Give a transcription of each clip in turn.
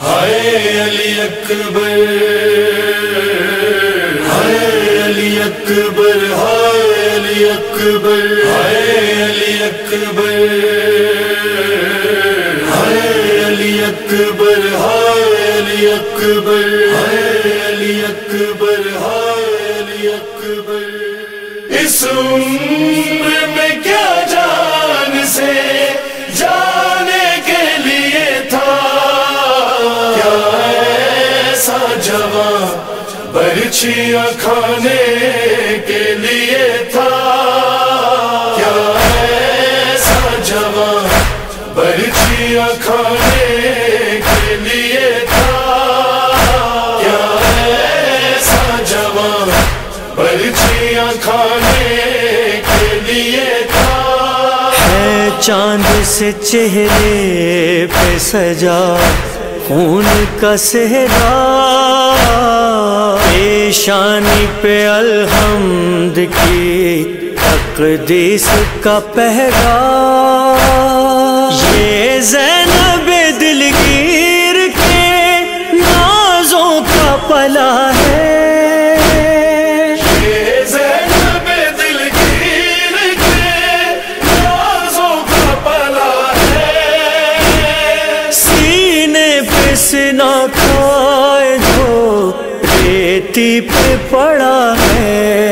ہائے علی اکبر، ہائے علی اکبر، ہائے علی اکبر، ہائے علی اکبر، ہائے علی اکبر، ہائے علی اکبر، ہائے علی اکبر، ہائے علی اکبر۔ اس عمر میں ایسا جوان برچیاں کھانے کے لیے تھا۔ کیا ایسا جوان برچیاں کھانے کے لیے تھا۔ کیا ایسا جوان برچیاں کھانے کے لیے تھا۔ ہے چاند سے چہرے پہ سجا۔ خون کا صحرا پیشانی پہ الحمد کی تقدیس کا پہرا۔ یہ زینب ریتی پہ پڑا ہے۔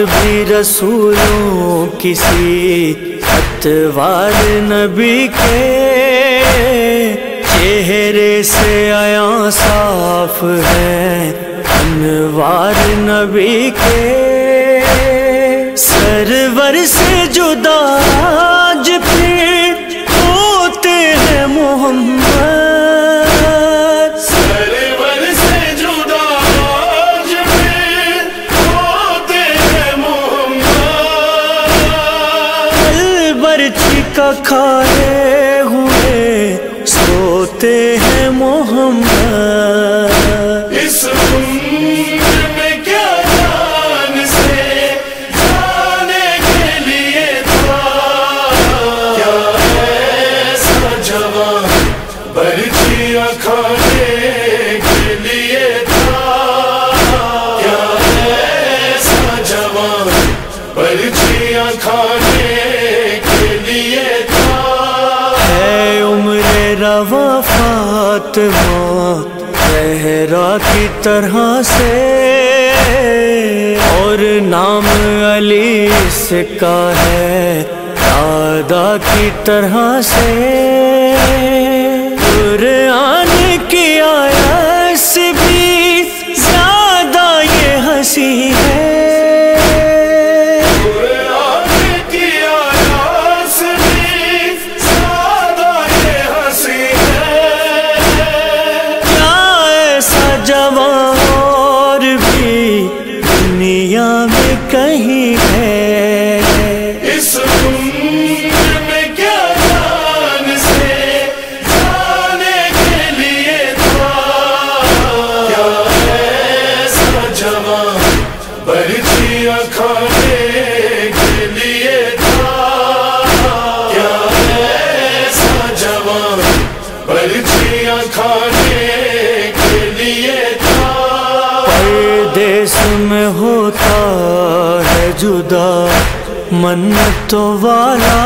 بھی رسولوں کسی اتوار نبی کے چہرے سے آیا صاف ہے، انوار نبی کے۔ سرور سے جدا آج پھر ہوتے ہیں محمد کھائے ہوئے، سوتے ہیں محمد۔ اس میں کیا جان سے جانے کے لیے تھا؟ کیا ایسا جوان برچیاں کھانے کے لیے تھا؟ کیا ایسا جوان برچیاں کھانے وفات موت زہرا کی طرح سے اور نام علی اس کا ہے دادا کی طرح سے قرآن کی آیا بھی جدا منت والا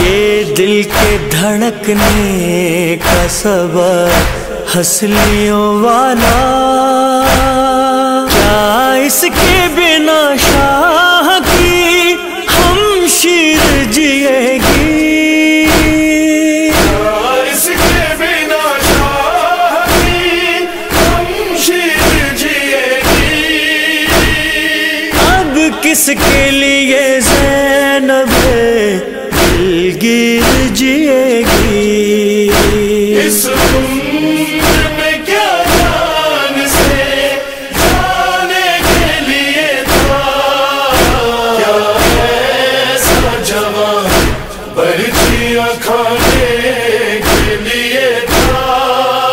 یہ دل کے دھڑکنے کا سبب ہنسلیوں والا کیا اس کے بنا شاہ کی ہم شیر جی اس میں کیا جان سے جانے کے لیے تھا؟ کیا ایسا جوان برچیاں کھانے کے لیے تھا؟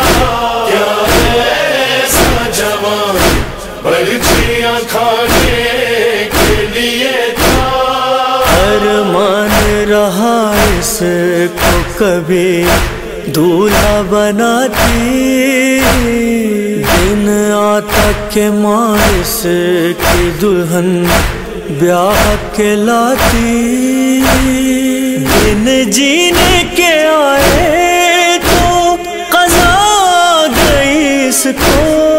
کیا ایسا جوان برچیاں کھانے کے لیے تھا؟ ارمان رہا اس کو کبھی دولہا بناتی، دن آتا کے مارس کی دلہن بیاہ کے لاتی۔ دن جینے کے آئے تو قضا گئی اس کو۔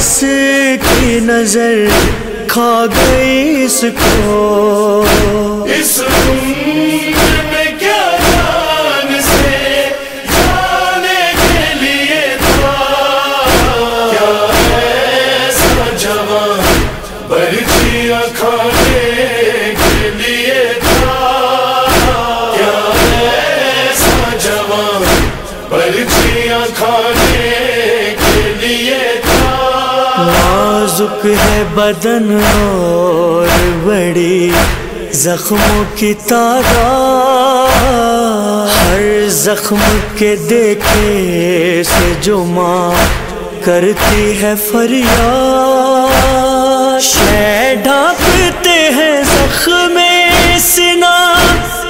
خدا کی نظر کھا گئی اس کو۔ اس میں کیا جان سے جانے کے لیے تھا؟ کیا ایسا جوان برچیاں کھانے نازک ہے بدن اور بڑی زخموں کی تعداد۔ ہر زخم کے دیکھے سے جو ماں کرتی ہے فریاد۔ شہ ڈھانپتے ہیں زخم سنا،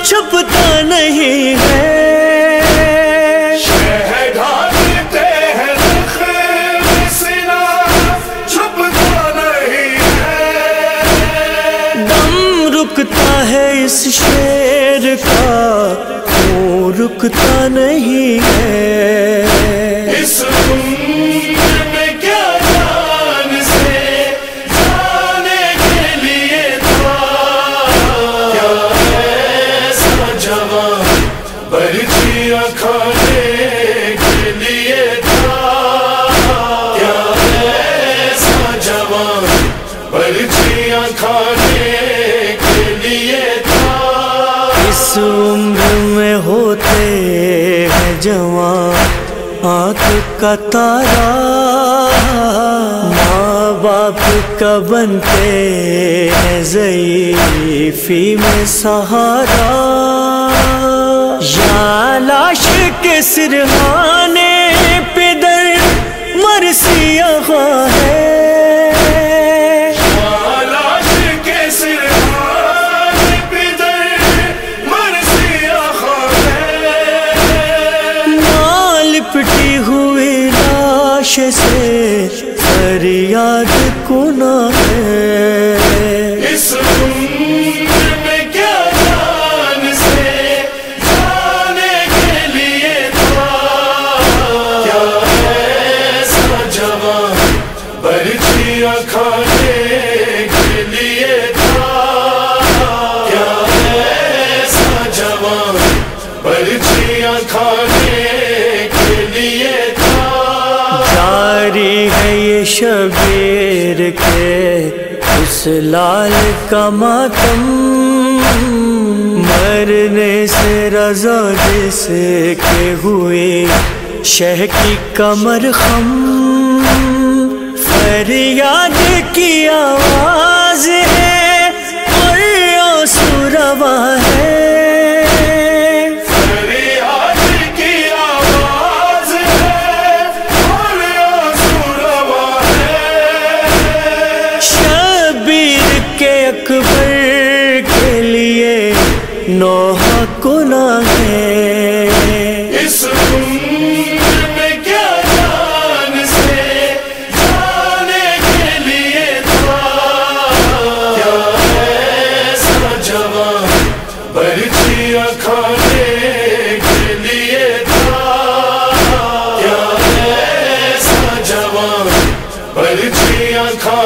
چھپتا نہیں ہے برچیاں کھانے کے لیے تھا اس عمر میں ہوتے ہیں جوان، آنکھ کا تارا۔ ماں باپ کا بنتے ہیں ضعیفی میں سہارا۔ یا لاش کے سرحانے پہ در مرسی ہے۔ لاش سے فریاد کنا ہے۔ اس میں کیا جان سے جانے کے لیے تھا۔ کیا ایسا جوان برچیاں کھانے شبیر کے اس لال کا ماتم مرنے سے رضا جس کے ہوئے شہ کی کمر خم فریاد کی آواز ہے اور ہے۔